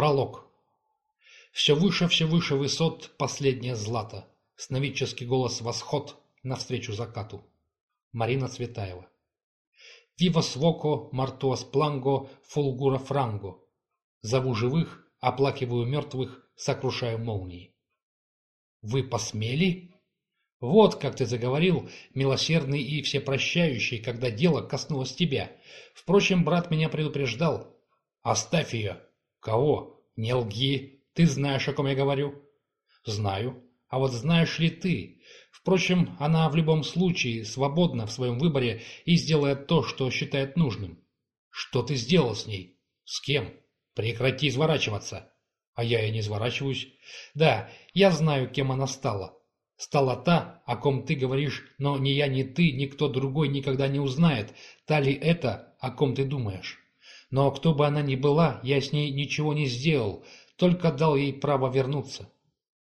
Пролог. Все выше, все выше высот последняя злата. Сновидческий голос «Восход» навстречу закату. Марина Цветаева. «Вивас воко, мартуас планго, фулгура франго». Зову живых, оплакиваю мертвых, сокрушаю молнии. «Вы посмели?» «Вот как ты заговорил, милосердный и всепрощающий, когда дело коснулось тебя. Впрочем, брат меня предупреждал. Оставь ее». «Кого? Не лги. Ты знаешь, о ком я говорю?» «Знаю. А вот знаешь ли ты? Впрочем, она в любом случае свободна в своем выборе и сделает то, что считает нужным. Что ты сделал с ней? С кем? Прекрати изворачиваться. А я и не изворачиваюсь. Да, я знаю, кем она стала. Стала та, о ком ты говоришь, но ни я, ни ты, никто другой никогда не узнает, та ли это, о ком ты думаешь. Но кто бы она ни была, я с ней ничего не сделал, только дал ей право вернуться.